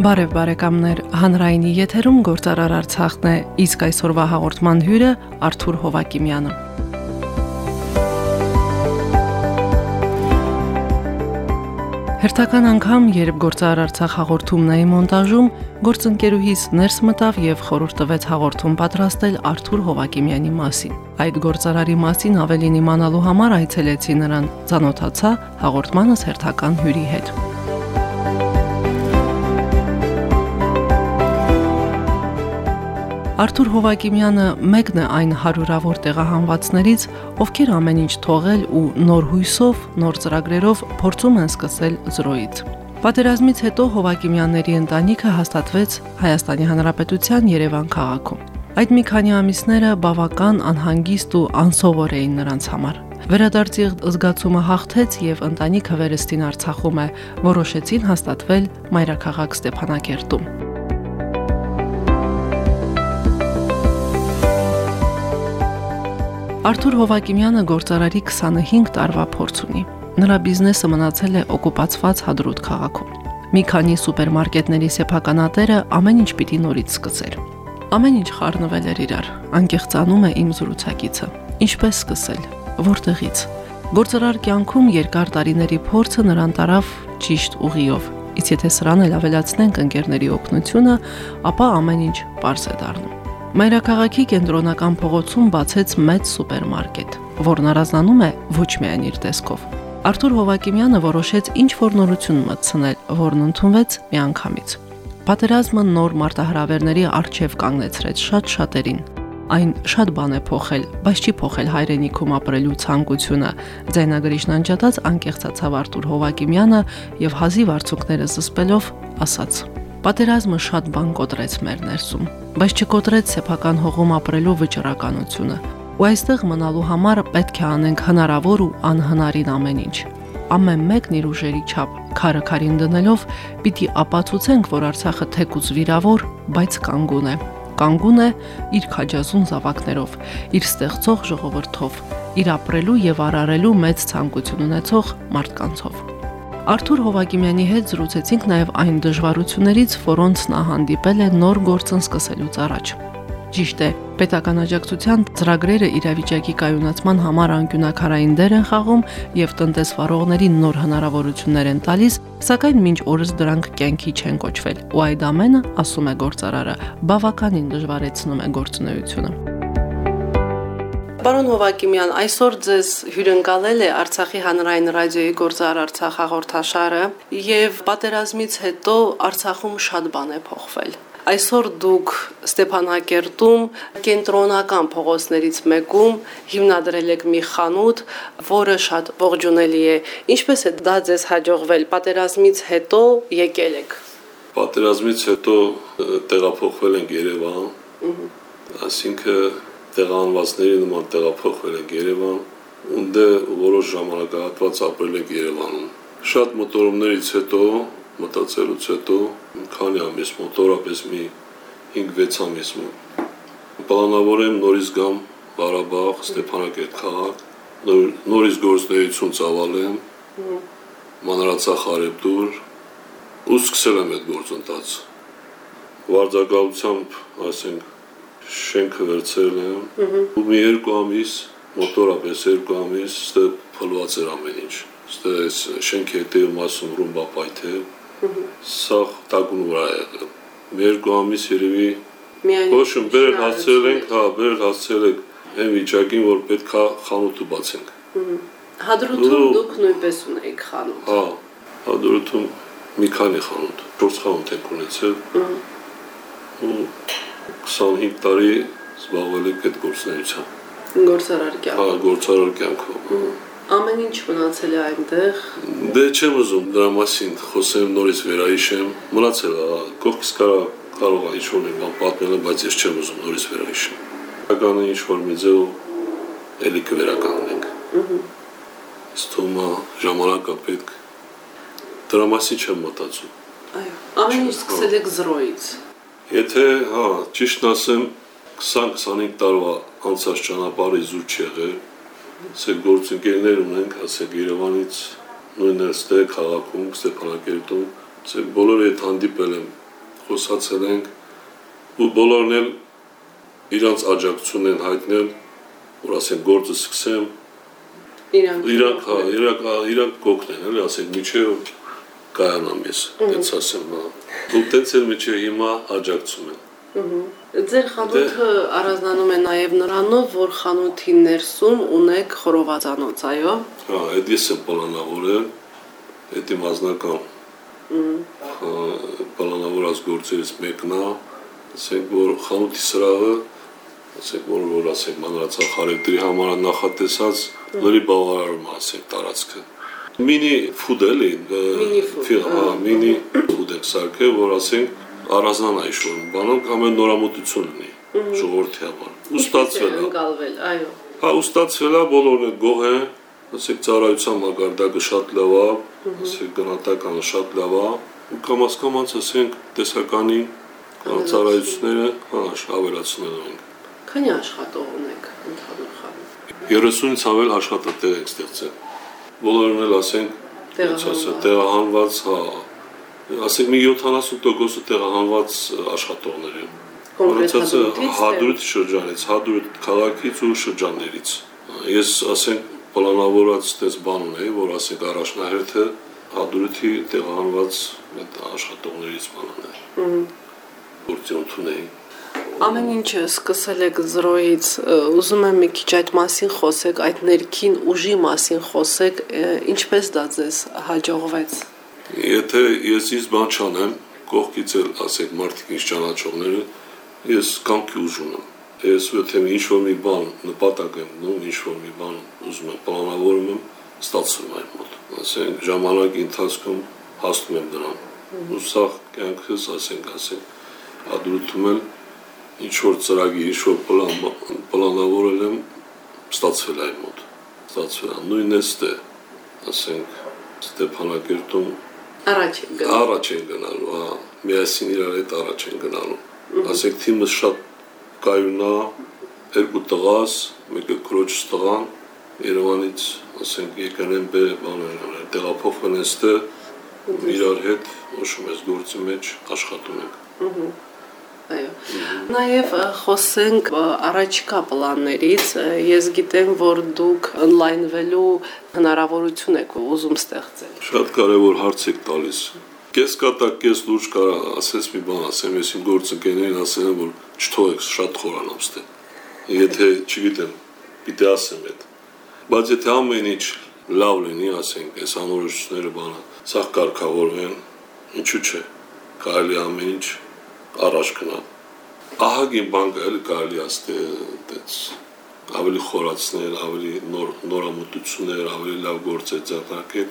Բարև բարեկամներ, հանրայինի եթերում գործարար Արցախն է, իսկ այսօրվա հաղորդման հյուրը Արթուր Հովակիմյանը։ Հերթական անգամ, երբ գործարար Արցախ հաղորդումն էի մոնտաժում, գործընկերուհիս ներս մտավ եւ խորհուրդ տվեց հաղորդում պատրաստել Արթուր Հովակիմյանի մասին։ Այդ գործարարի մասին ավելին իմանալու համար այցելեցի նրան, ցանոթացա հաղորդմանս հերթական հյուրի հետ։ Արթուր Հովակիմյանը մեկն է այն հարյուրավոր տեղահանվածներից, ովքեր ամեն ինչ թողել ու նոր հույսով, նոր ծրագրերով փորձում են սկսել զրոյից։ Պատերազմից հետո Հովակիմյանների ընտանիքը հաստատվեց Հայաստանի Հանրապետության Երևան քաղաքում։ Այդ մի քանի ամիսները բավական անհանգիստ ու անսովոր էին նրանց համար։ Վերադարձի զգացումը հաղթեց եւ ընտանիքը վերստին Արցախում է, որոշեցին հաստատվել Մայրաքաղաք Ստեփանակերտում։ Արթուր Հովակիմյանը գործարարի 25 տարվա փորձ ունի։ Նրա բիզնեսը մնացել է օկուպացված Հադրուտ քաղաքում։ Մի քանի սուպերմարկետների սեփականատերը ամեն ինչ պիտի նորից սկսեր։ Ամեն ինչ խառնվել էր իրար։ Անկեղծանում է իմ զրուցակիցը։ Ինչպես սկսել։ Որտեղից։ Գործարար կյանքում երկար տարիների փորձը նրան տարավ ճիշտ ուղիով։ Իսկ եթե սրան էլ ավելացնենք ընկերների օգնությունը, ապա ամեն ինչ པարզ է դառնում։ Մայրաքաղաքի կենտրոնական փողոցում բացեց մեծ սուպերմարկետ, որն առանձնանում է ոչ միայն իր տեսքով։ Արթուր Հովակիմյանը որոշեց ինչ որ նորություն մտցնել, որն ընդունվեց միանգամից։ Պատերազմը նոր մարտահրավերների արժև կանգնեցրեց շատ շատերին։ Այն շատ բան է փոխել, բայց չի փոխել հայրենիքում ապրելու ցանկությունը։ Ձայնագրիչն անջատած անկեղծացավ Արթուր Հովակիմյանը եւ հազիվ արցունքները զսպելով ասաց. Պատերազմը շատ բան կոտրեց մեր ներսում, բայց չկոտրեց սեփական հողում ապրելու վճռականությունը։ Ու այստեղ մնալու համար պետք է անենք հնարավոր ու անհնարին ամեն ինչ։ Ամեն մեկն իր ուժերի չափ քարը քարին դնելով պիտի ապացուցենք, որ Արցախը թեկուզ վիրավոր, բայց կանգուն է։ Կանգուն է իր քաջազուն զավակներով, իր ստեղծող ժողովրդով, իր ապրելու եւ արարելու մեծ ցանկություն ունեցող մարդկանցով։ Արթուր Հովակիմյանի հետ զրուցեցինք նաև այն դժվարություններից, որոնց նա հանդիպել է նոր գործն սկսելուց առաջ։ Ճիշտ է, պետական աջակցության ծրագրերը իրավիճակի կայունացման համար անկյունակարային դեր են խաղում եւ տնտեսվարողներին նոր հնարավորություններ են տալիս, սակայն մինչ օրս դրանք կյանքի չեն կոչվել։ Ու այդ ամենը, ասում է գործարարը, բավականին դժվարեցնում է գործունեությունը։ Պարոն Հովակիմյան, այսօր ձեզ հյուրընկալել է Արցախի հանրային ռադիոյի գործար Արցախ հաղորդաշարը եւ պատերազմից հետո Արցախում շատ բան է փոխվել։ Այսօր դուք Ստեփանակերտում կենտրոնական փողոցներից մեկում հիմնադրել եք մի խանութ, որը շատ ողջունելի է։ Ինչպես է դա ձեզ հաջողվել պատերազմից հետո եկել եք։ Պատերազմից հետո տեղափոխվել ենք Երևան։ Այսինքն տեղանվածների նման տեղափոխվել ենք Երևան, ունդե որոշ ժամանակահատված ապրել ենք Երևանում։ Շատ մոտորումներից հետո, մտածելուց հետո, քանի ամիս մոտորապես մի 5-6 ամիս պլանավորեմ նորից գամ Ղարաբաղ, Ստեփանակերտ քաղաք, նոր, նորից գործնեություն ծավալեմ, մանրացախ արեպտուր, ու սկսել եմ այդ գործընթացը։ Վարձակալությամբ, ասենք, շենքը վերցրել եմ ու մի երկու ամիս մոտորապես երկու ամիս ստե փլված էր ամեն ինչ ստե այս շենքի հետևում ասում ռումբա պայթե սա տակուն վրա է եղել մի երկու ամիս երևի ոչմ բերել հասցրել ենք հա բերել հասցրել ենք այն վիճակին որ պետքա խանութը բացենք Հադրութում դուք նույնպես ունեիք խանութ հա Հադրութում մի քանի խանութ 4 խանութ եք ունեցել ու 25 տարի զբաղվել եք այդ գործունեությամբ։ Գործարար կյանք։ Հա, գործարար կյանքով։ Ամեն ինչ մնացել է այնտեղ։ Դե չեմ ուզում դրա մասին խոսեմ, նորից վերահիշեմ։ Մնացել է, կողքից կարա կարող է ինչ-որ մի բան պատմել, բայց ես չեմ ուզում նորից վերահիշել։ Ականը ինչ-որ մի ձև էլի կվերականգնենք։ Ստոմա ժամանակա պետք դրա մասին չեմ մտածում։ Այո։ Ամեն ինչ սկսել եք 0-ից։ Եթե, հա, ճիշտ ասեմ, 20-25 տարվա անցած ճանապարհի զուր չեղել, ասեք գործընկերներ ունենք, ասեք Երևանից, նույնն էստեղ քաղաքում, Ստեփանակերտում, ասեք բոլորը հետ հանդիպել եմ, խոսացել ենք ու բոլորն էլ իրանց աջակցությունն են հայտնել, որ ասենք գործը սկսեմ, Իրանք իրանք, հա, իրանք, հա, իրանք կօգնեն, էլի, ասենք միջև կայանամ ես, դից ասեմ, հա։ Ու տենց էլ միջև հիմա աջակցում են։ Ձեր խանութը առանձնանում է նաև նրանով, որ խանութի ներսում ունեք խորովածանոց, այո։ Հա, այդ ես եմ պլանավորել, դա իմ ազնական հա, պլանավորած գործերից մեկն է, ասենք որ խանութի սրահը, ասենք որ որ ասենք մանրացա խարեկտրի համար նախատեսած լրի բավարարում ասենք տարածքը։ Մինի ֆուդ էլի, Մինի ֆուդ, ֆի- հա, մինի ֆուդ եք որ ասենք առանձնանա ինչ-որ բանով կամ էլ նորամուտություն ունի ժողովրդի համար։ Ու ստացվել է։ Ընկալվել, այո։ Հա, ու ստացվել է բոլորն էլ գող են, ասեք ծառայության մակարդակը շատ լավ է, ասեք գնահատականը շատ լավ է, ու կամաց կամաց ասենք տեսականի ծառայությունները հա ավելացնել ենք։ Քանի աշխատող ունեք ընդհանուր խանութ։ 30-ից ավել աշխատատեղ ենք ստեղծել։ Բոլորն էլ ասենք, ասա, Տեղահանված։ հա, ասենք մի 70%-ը տեղահանված աշխատողներ են։ Կոնկրետ հադրութ շրջանից, հադրութ քաղաքից ու շրջաններից։ Ես ասենք պլանավորած այդպես բան ունեի, որ ասենք առաջնահերթը հադրութի տեղահանված այդ աշխատողներից բանն է։ Գործի ընդունեի։ Ամեն ինչը սկսել եք 0-ից, ուզում եմ մի քիչ այդ մասին խոսեք, այդ ներքին ուժի մասին խոսեք, ինչպես դա ձեզ հաջողվեց։ Եթե ես ինձ բան չանեմ, կողքից էլ ասեք մարդիկ ինձ ճանաչողները, ես կամքի ուժ ունեմ։ Ես եթե ինչ որ մի բան նպատակ եմ դնում, ինչ որ մի բան ուզում եմ պլանավորում եմ, ստացվում է մոտ։ Ասենք ժամանակի ընթացքում հասնում եմ դրան։ Ու սա կյանքս, ասենք, ասենք, ադրուտում եմ ինչ որ ծրագիր, ինչ որ պլան պլանավորել եմ, ստացվել է այդ մոտ։ Ստացվել Նույնն է ստե, ասենք, Ստեփանակերտում Առաջ եք գնում։ առաջ են գնալու, հա, միասին իրար հետ առաջ են գնալու։ Ասեք թիմը շատ կայուն է, երկու տղաս, մեկը քրոջ տղան Երևանից, ասենք եկան են բե բաներ, տեղափոխվել են ստե իրար հետ ոչմ ես գործի մեջ աշխատում ենք։ Այո։ Նաև խոսենք ը, առաջիկա պլաններից։ Ես գիտեմ, որ դուք on-line-վելու հնարավորություն եք ուզում ստեղծել։ Շատ կարևոր հարց եք տալիս։ Կես կատակ, կես լուրջ կարա ասես մի բան ասեմ, ես իմ գործընկերներին ասել եմ, որ չթողեք շատ խորանամ ստե։ Եթե, չգիտեմ, պիտի ասեմ այդ։ Բայց եթե ամեն ինչ լավ լինի, ասենք, այս անորոշությունները բանը, սա կարգավորվեն, ինչու՞ չէ։ Կարելի ամեն ինչ առաջ գնալ։ Ահագին բան կա, էլի կարելի աստե այդպես ավելի խորացնել, ավելի նոր նորամուտություններ, ավելի լավ գործեր ձեռնարկել,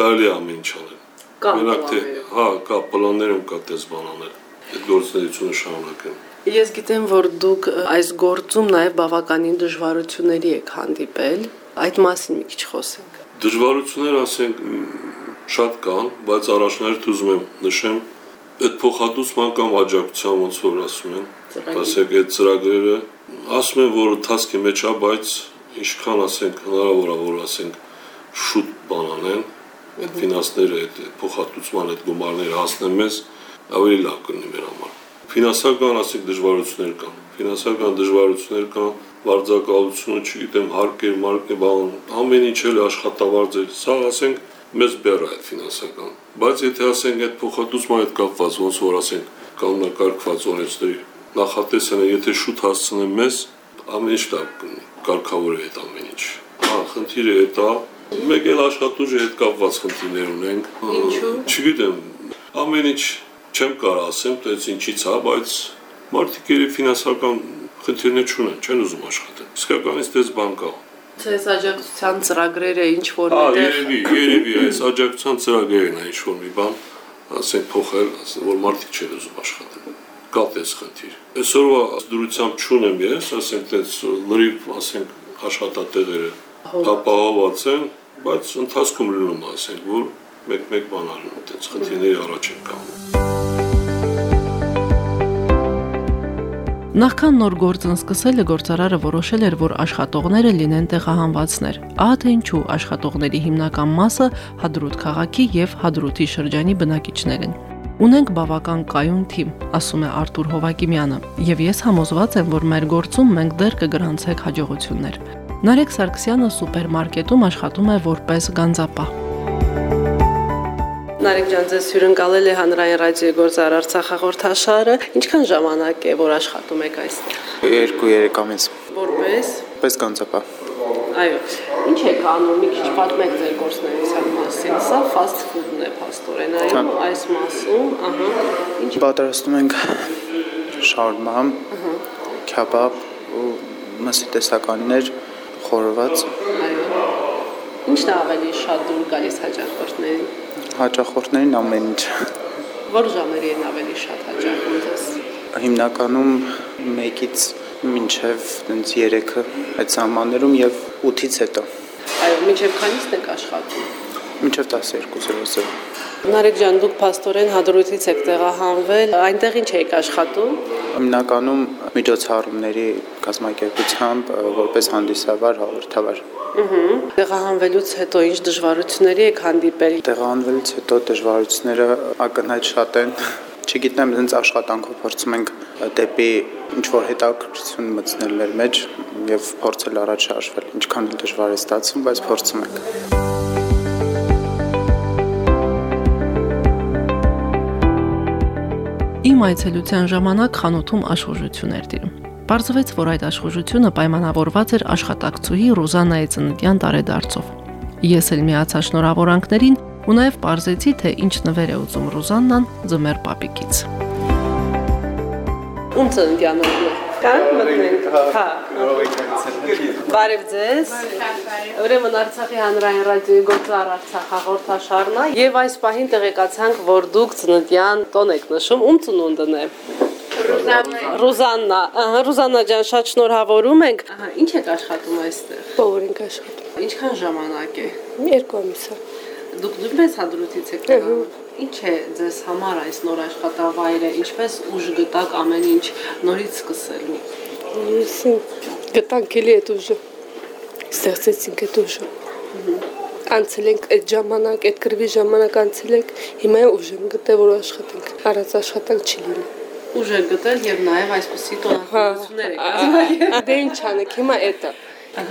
կարելի ամեն ինչ անել։ Մենակ թե, հա, կա պլաններում կա դες բան անել։ Այդ գործունեությունը շարունակել։ Ես գիտեմ, որ դուք այս գործում նաև բավականին դժվարությունների եք հանդիպել։ Այդ մասին մի քիչ խոսենք։ Դժվարություններ, ասենք, շատ կան, բայց առաջնահերթ ուզում եմ նշեմ այդ փոխհատուցման կամ աջակցության ոնց որ ասում են, ասենք այդ ծրագրերը ասում են, որ թասկի մեջ է, բայց ինչքան ասենք հնարավոր է, որ ասենք շուտ բան անեն, այդ ֆինանսները, այդ փոխհատուցման այդ գումարները հասնեն մեզ, ավելի լավ կլինի մեր համար։ Ֆինանսական ասենք դժվարություններ կան։ Ֆինանսական դժվարություններ կան, վարձակալությունը, չգիտեմ, հարկեր, մարկեր, բան, ամեն ինչ էլ աշխատավարձեր։ Սա ասենք մեծ բեռ է ֆինանսական։ Բայց եթե ասենք այդ փոխհատուցման հետ կապված ոնց որ ասենք կանոնակարգված օրենքների նախատեսելը, եթե շուտ հասցնեն մեզ, ամեն ինչ լավ կլինի, կարգավորել այդ ամեն ինչ։ Հա, խնդիրը դա մեկ էլ աշխատուժի հետ կապված խնդիրներ ունենք։ Ինչու՞։ Չգիտեմ, ամեն ինչ չեմ կարող ասեմ, թե ինչից է, բայց մարդիկ երբ ֆինանսական խնդիրներ չունեն, չեն ուզում աշխատել։ Իսկականից դες բան կա։ Ձեզ աջակցության ծրագրերը ինչ որ միտեղ։ Ահա երևի, երևի այս աջակցության ծրագրերն է ինչ որ մի բան, ասենք փոխել, ասենք որ մարդիկ չեն ուզում աշխատել։ Կա տես խնդիր։ Այսօրվա դրությամբ չունեմ ես, ասենք տես լրիվ, ասենք աշխատատեղերը ապահովված են, բայց ընթացքում լինում ասենք որ մեկ-մեկ բան անում, տես խնդիրների առաջ են կանգնում։ Նախքան նոր գործն սկսելը գործարարը որոշել էր, որ աշխատողները լինեն տեղահանվածներ։ Ահա թե ինչու աշխատողների հիմնական մասը Հադրուտ քաղաքի եւ Հադրուտի շրջանի բնակիչներ են։ Ունենք բավական կայուն թիմ, ասում է Արտուր Հովակիմյանը, եւ ես համոզված եմ, որ մեր գործում մենք դեռ կգրանցենք հաջողություններ։ Նարեկ Սարգսյանը սուպերմարկետում աշխատում է որպես գանձապահ։ Նարեկ ջան, ձեզ հյուրընկալել է հանրային ռադիոյի գործար Արցախ հաղորդաշարը։ Ինչքան ժամանակ է, որ աշխատում եք այստեղ։ 2-3 ամիս։ Որպես Պես կանցապա։ Այո։ Ինչ եք անում, մի քիչ պատմեք ձեր գործնեության մասին։ Սա fast food-ն է, փաստորեն, այո, այս մասում, ահա։ Ինչ Պատրաստում ենք շաուրմա, քեբաբ ու մսի տեսականներ, խորոված, այո։ Ինչն է ավելի շատ դուր գալիս հաճախորդներին։ հաճախորդներին ամեն ինչ։ Որ ժամերի են ավելի շատ հաճախում ձեզ։ Հիմնականում 1-ից մինչև տենց 3-ը այդ սահմաններում եւ 8-ից հետո Այո, մինչև քանիսն եք աշխատում։ մինչև 12-ը։ Նարեկ ջան, դուք փաստորեն հադրութից եք տեղահանվել, այնտեղ ինչ եք աշխատում։ Հիմնականում միջոցառումների կազմակերպությամբ որպես հանդիսավար հաղորդավար։ Տեղահանվելուց հետո ինչ դժվարությունների եք հանդիպել։ Տեղանվելուց հետո դժվարությունները ակնհայտ շատ են։ Չգիտեմ, ցենց աշխատանքով փորձում ենք դեպի ինչ որ հետաքրքրություն մտցնել մեր մեջ եւ փորձել առաջ շարժվել։ Ինչքան դժվար է ստացվում, բայց փորձում ենք։ Իմ այցելության ժամանակ խանութում աշխուժություն էր տիրում։ Պարզվեց, որ այդ աշխուժությունը պայմանավորված էր աշխատակցուհի Ռուզանայի ծննդյան տարեդարձով։ Ես էլ միացա շնորհավորանքներին ու նաև պարզեցի, թե ինչ նվեր է ուզում Ռուզաննան ձմեր պապիկից։ Ում ծննդյան օրն է։ Կա մտնենք։ Հա։ Բարև ձեզ։ Ուրեմն Արցախի հանրային ռադիոյի գործար Արցախ հաղորդաշարն է եւ այս պահին տեղեկացանք, որ դուք ծննդյան տոն եք նշում։ Ում ծնունդն է։ Ռուզաննա, ահա Ռուզաննա ջան, շատ շնորհավորում ենք։ Ահա, ինչ եք աշխատում այստեղ։ Բոլոր ենք աշխատում։ Ինչքան ժամանակ է։ Երկու ամիս է։ Դուք նույնպես հադրութից եք տեղանում։ Ինչ է ձեզ համար այս նոր աշխատավայրը, ինչպես ուժ գտակ ամեն ինչ նորից սկսելու։ Ուսին գտանք էլի այդ ուժը։ Ստեղծեցինք այդ ուժը։ Անցել ենք այդ ժամանակ, այդ գրվի ժամանակ անցել ենք, հիմա ուժ ենք գտել, որ աշխատենք։ Առանց աշխատանք չի լինի։ Ուժ է գտել եւ նաեւ այսպեսի տոնախմբություններ եք կազմակերպել։ Դե ինչ անեք, հիմա այդ է։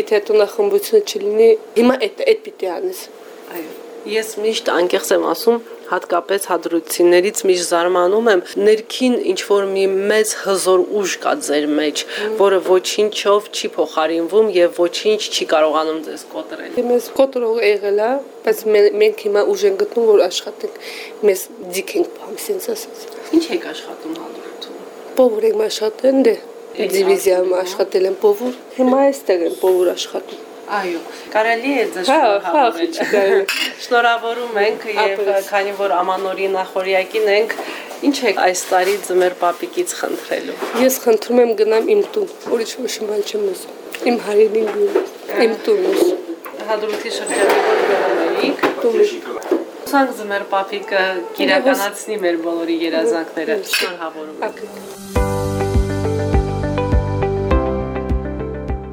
Եթե տոնախմբությունը չլինի, հիմա այդ այդ պիտի անես։ Այո։ Ես միշտ անկեղծ եմ ասում, հատկապես հադրուցիներից միշտ զարմանում եմ, ներքին ինչ որ մի մեծ հզոր ուժ կա ձեր մեջ, որը ոչինչով չի փոխարինվում եւ ոչինչ չի կարողանում ձեզ կոտրել։ Մեզ կոտրող եղել է, բայց մեն- մենք հիմա ուժ ենք գտնում, որ աշխատենք։ Մեզ դիք ենք բամ, sense ասած։ Ինչ եք աշխատում հադրութում։ Պովուր ենք աշխատել, դե դիվիզիայում աշխատել եմ պովուր։ Հիմա այստեղ եմ պովուր աշխատում։ Այո, կարելի է ձեզ Հա, հա, շնորհավորել։ Շնորհավորում ենք եւ քանի որ ամանորի նախորյակին ենք, ինչ եք այս տարի ձմեր պապիկից խնդրելու։ Ես խնդրում եմ գնամ իմ տուն, ուրիշ ոչ մի բան չեմ ուզում։ Իմ հայրենին իմ տունս, Հադրութի շրջանի որ էիք։ տունս։ Սանք ձմեր պապիկը կիրականացնի մեր բոլորի երազանքները։ Շնորհավորում ենք։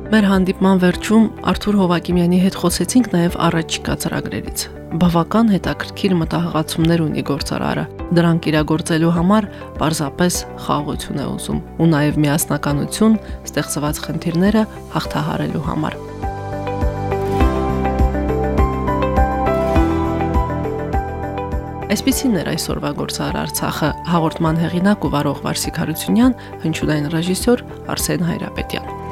Մեր հանդիպման վերջում Արթուր Հովակիմյանի հետ խոսեցինք նաև առաջիկա ծրագրերից։ Բավական հետաքրքիր մտահղացումներ ունի գործարարը։ Դրանք իրագործելու համար պարզապես խաղաղություն է ուզում ու նաև միասնականություն ստեղծված խնդիրները հաղթահարելու համար։ Այսպեսին էր այսօրվա գործար Արցախը հաղորդման հեղինակ ու վարող Վարսիկ Հարությունյան, հնչյունային ռեժիսոր Արսեն Հայրապետյան։